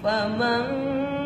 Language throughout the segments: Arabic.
我们。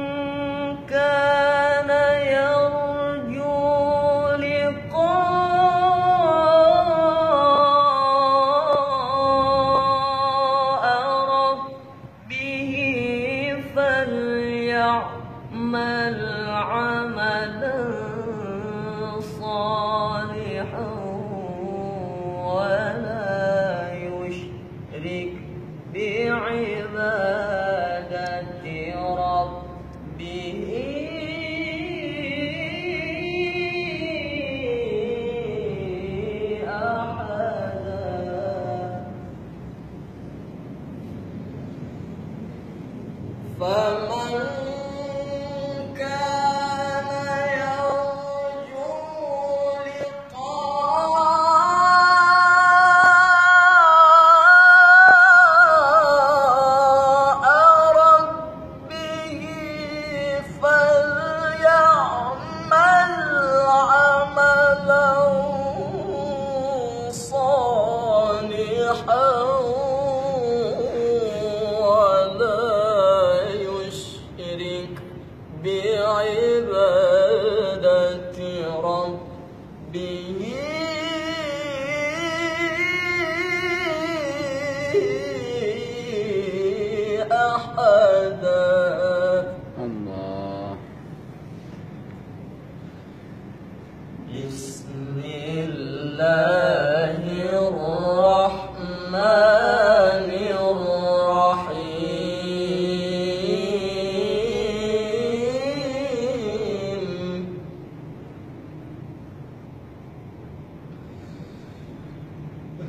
فمن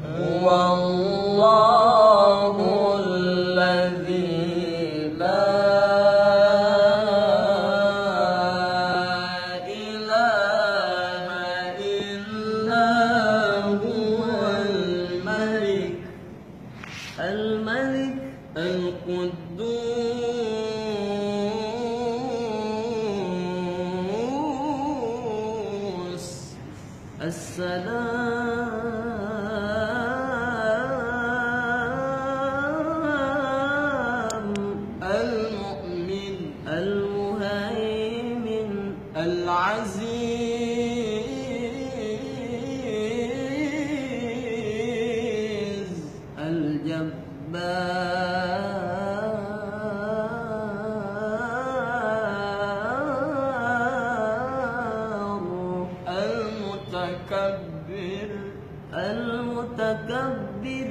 هو الله الذي لا إله إلا هو الملك الملك القدوس. السلام المتكبر. المتكبر.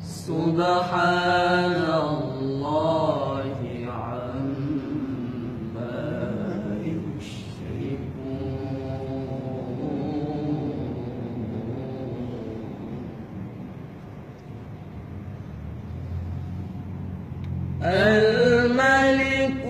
سبحان الله عما يشركون. الملك